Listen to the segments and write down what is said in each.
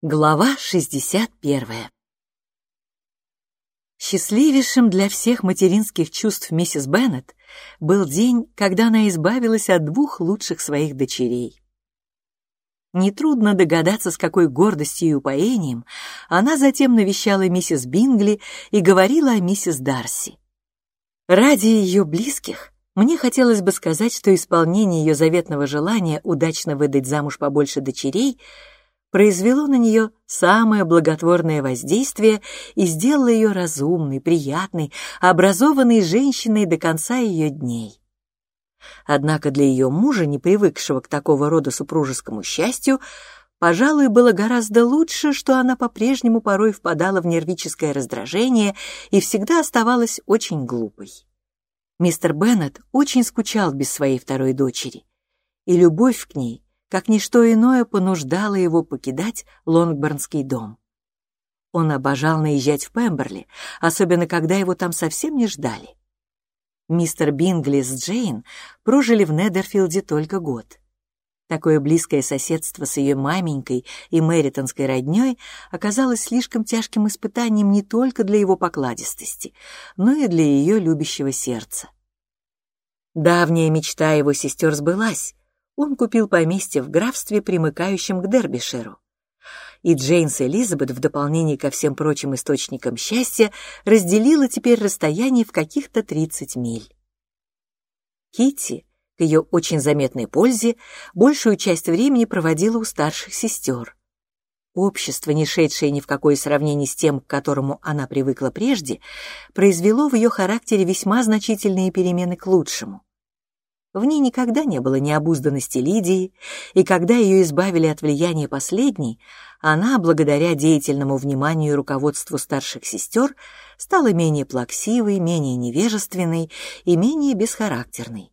Глава 61 Счастливейшим для всех материнских чувств миссис Беннет был день, когда она избавилась от двух лучших своих дочерей. Нетрудно догадаться, с какой гордостью и упоением она затем навещала миссис Бингли и говорила о миссис Дарси. Ради ее близких мне хотелось бы сказать, что исполнение ее заветного желания удачно выдать замуж побольше дочерей — произвело на нее самое благотворное воздействие и сделало ее разумной, приятной, образованной женщиной до конца ее дней. Однако для ее мужа, не привыкшего к такого рода супружескому счастью, пожалуй, было гораздо лучше, что она по-прежнему порой впадала в нервическое раздражение и всегда оставалась очень глупой. Мистер Беннет очень скучал без своей второй дочери, и любовь к ней как ничто иное понуждало его покидать Лонгборнский дом. Он обожал наезжать в Пемберли, особенно когда его там совсем не ждали. Мистер Бингли с Джейн прожили в Недерфилде только год. Такое близкое соседство с ее маменькой и мэритонской роднёй оказалось слишком тяжким испытанием не только для его покладистости, но и для ее любящего сердца. Давняя мечта его сестер сбылась, он купил поместье в графстве, примыкающем к Дербиширу. И Джейнс Элизабет, в дополнение ко всем прочим источникам счастья, разделила теперь расстояние в каких-то 30 миль. Китти, к ее очень заметной пользе, большую часть времени проводила у старших сестер. Общество, не шедшее ни в какое сравнение с тем, к которому она привыкла прежде, произвело в ее характере весьма значительные перемены к лучшему. В ней никогда не было необузданности Лидии, и когда ее избавили от влияния последней, она, благодаря деятельному вниманию и руководству старших сестер, стала менее плаксивой, менее невежественной и менее бесхарактерной.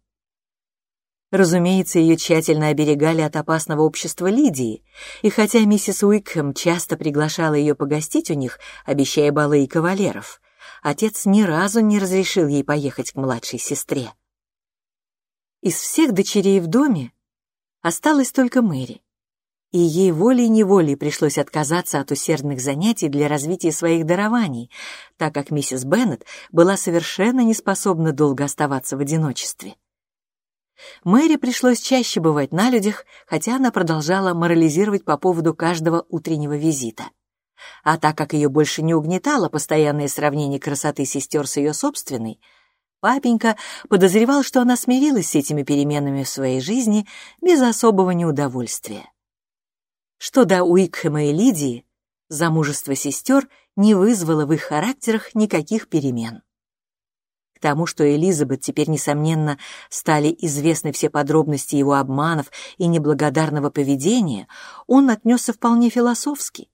Разумеется, ее тщательно оберегали от опасного общества Лидии, и хотя миссис Уикхэм часто приглашала ее погостить у них, обещая балы и кавалеров, отец ни разу не разрешил ей поехать к младшей сестре. Из всех дочерей в доме осталась только Мэри, и ей волей-неволей пришлось отказаться от усердных занятий для развития своих дарований, так как миссис Беннет была совершенно не способна долго оставаться в одиночестве. Мэри пришлось чаще бывать на людях, хотя она продолжала морализировать по поводу каждого утреннего визита. А так как ее больше не угнетало постоянное сравнение красоты сестер с ее собственной, Папенька подозревал, что она смирилась с этими переменами в своей жизни без особого неудовольствия. Что до Уикхэма и Лидии, замужество сестер не вызвало в их характерах никаких перемен. К тому, что Элизабет теперь, несомненно, стали известны все подробности его обманов и неблагодарного поведения, он отнесся вполне философски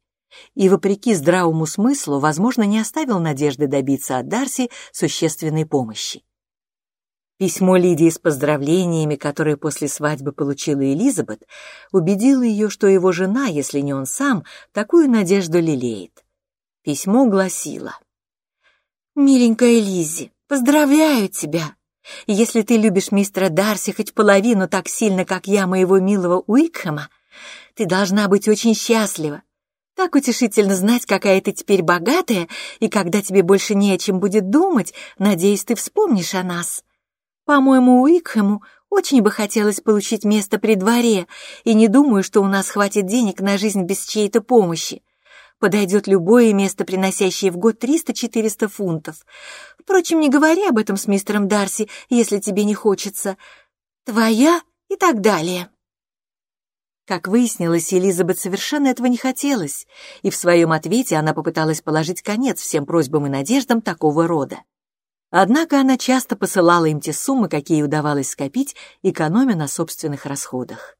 и, вопреки здравому смыслу, возможно, не оставил надежды добиться от Дарси существенной помощи. Письмо Лидии с поздравлениями, которое после свадьбы получила Элизабет, убедило ее, что его жена, если не он сам, такую надежду лелеет. Письмо гласило «Миленькая Лиззи, поздравляю тебя! Если ты любишь мистера Дарси хоть половину так сильно, как я моего милого Уикхэма, ты должна быть очень счастлива. Так утешительно знать, какая ты теперь богатая, и когда тебе больше не о чем будет думать, надеюсь, ты вспомнишь о нас. По-моему, Уикхэму очень бы хотелось получить место при дворе, и не думаю, что у нас хватит денег на жизнь без чьей-то помощи. Подойдет любое место, приносящее в год 300-400 фунтов. Впрочем, не говори об этом с мистером Дарси, если тебе не хочется. Твоя и так далее. Как выяснилось, Элизабет совершенно этого не хотелось, и в своем ответе она попыталась положить конец всем просьбам и надеждам такого рода. Однако она часто посылала им те суммы, какие удавалось скопить, экономя на собственных расходах.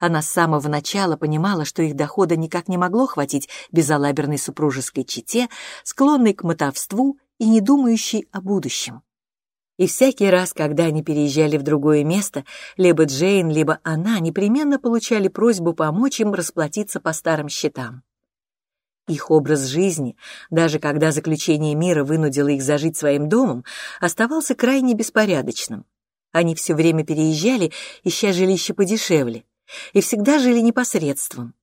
Она с самого начала понимала, что их дохода никак не могло хватить безалаберной супружеской чете, склонной к мотовству и не думающей о будущем. И всякий раз, когда они переезжали в другое место, либо Джейн, либо она непременно получали просьбу помочь им расплатиться по старым счетам. Их образ жизни, даже когда заключение мира вынудило их зажить своим домом, оставался крайне беспорядочным. Они все время переезжали, ища жилище подешевле, и всегда жили непосредством.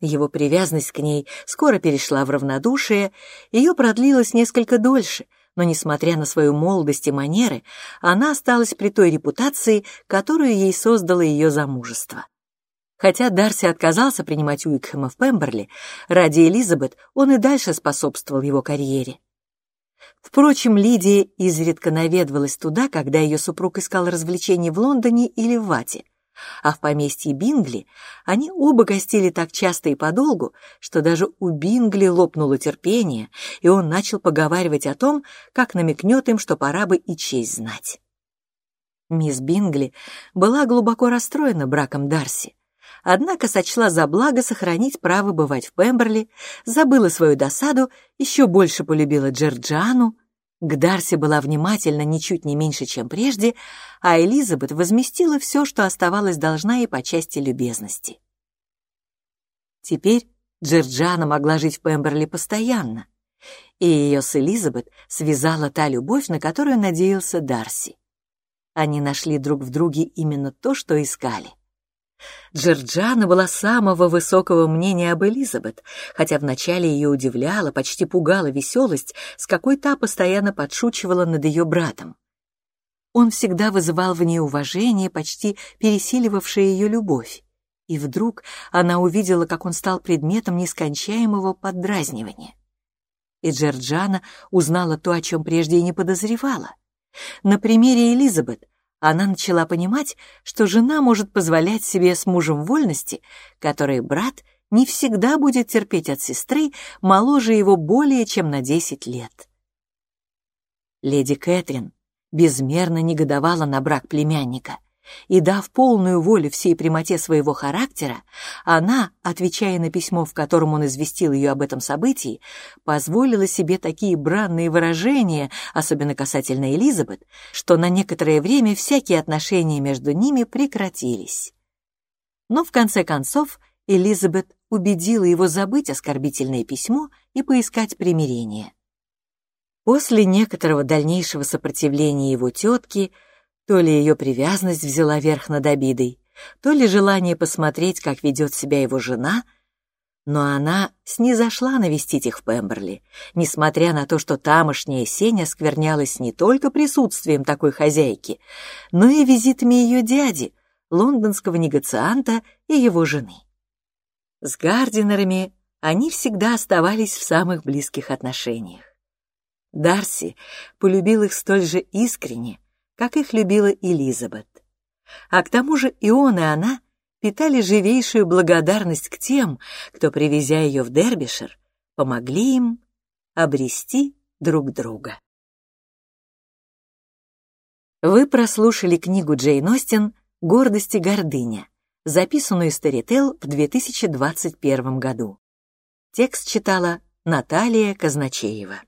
Его привязанность к ней скоро перешла в равнодушие, ее продлилось несколько дольше, но, несмотря на свою молодость и манеры, она осталась при той репутации, которую ей создало ее замужество. Хотя Дарси отказался принимать Уикхэма в Пемберли, ради Элизабет он и дальше способствовал его карьере. Впрочем, Лидия изредка наведывалась туда, когда ее супруг искал развлечений в Лондоне или в Вате, а в поместье Бингли они оба гостили так часто и подолгу, что даже у Бингли лопнуло терпение, и он начал поговаривать о том, как намекнет им, что пора бы и честь знать. Мисс Бингли была глубоко расстроена браком Дарси, однако сочла за благо сохранить право бывать в Пемберли, забыла свою досаду, еще больше полюбила Джорджану, к Дарси была внимательна ничуть не меньше, чем прежде, а Элизабет возместила все, что оставалось должна ей по части любезности. Теперь Джорджана могла жить в Пемберли постоянно, и ее с Элизабет связала та любовь, на которую надеялся Дарси. Они нашли друг в друге именно то, что искали — Джорджана была самого высокого мнения об Элизабет, хотя вначале ее удивляла, почти пугала веселость, с какой та постоянно подшучивала над ее братом. Он всегда вызывал в ней уважение, почти пересиливавшее ее любовь. И вдруг она увидела, как он стал предметом нескончаемого поддразнивания. И Джорджана узнала то, о чем прежде и не подозревала. На примере Элизабет она начала понимать, что жена может позволять себе с мужем вольности, которые брат не всегда будет терпеть от сестры, моложе его более чем на десять лет. Леди Кэтрин безмерно негодовала на брак племянника и, дав полную волю всей прямоте своего характера, она, отвечая на письмо, в котором он известил ее об этом событии, позволила себе такие бранные выражения, особенно касательно Элизабет, что на некоторое время всякие отношения между ними прекратились. Но в конце концов Элизабет убедила его забыть оскорбительное письмо и поискать примирение. После некоторого дальнейшего сопротивления его тетки то ли ее привязанность взяла верх над обидой, то ли желание посмотреть, как ведет себя его жена, но она снизошла навестить их в Пемберли, несмотря на то, что тамошняя сень сквернялась не только присутствием такой хозяйки, но и визитами ее дяди, лондонского негацианта и его жены. С Гардинерами они всегда оставались в самых близких отношениях. Дарси полюбил их столь же искренне, как их любила Элизабет. А к тому же и он, и она питали живейшую благодарность к тем, кто, привезя ее в Дербишир, помогли им обрести друг друга. Вы прослушали книгу Джейн Остин «Гордость и гордыня», записанную Storytel в 2021 году. Текст читала Наталья Казначеева.